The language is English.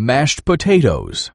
mashed potatoes.